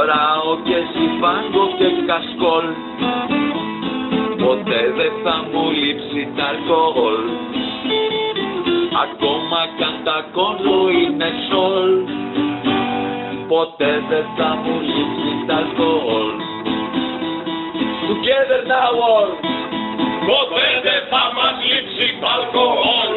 φοράω και συμπάγκο και κασκόλ. Ποτέ δεν θα μου λείψει τα αλκοόλ. Ακόμα κι αν τα κόλλο είναι σόλ. Ποτέ δεν θα μου λείψει τα αλκοόλ. Together now all. Ποτέ δεν θα μας λείψει τα αλκοόλ.